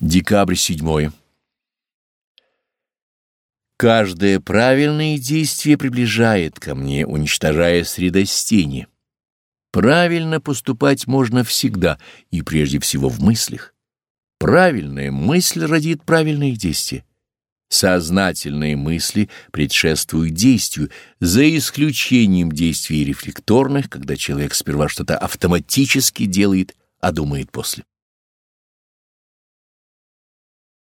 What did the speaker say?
Декабрь 7. Каждое правильное действие приближает ко мне, уничтожая средостение. Правильно поступать можно всегда и прежде всего в мыслях. Правильная мысль родит правильные действия. Сознательные мысли предшествуют действию, за исключением действий рефлекторных, когда человек сперва что-то автоматически делает, а думает после.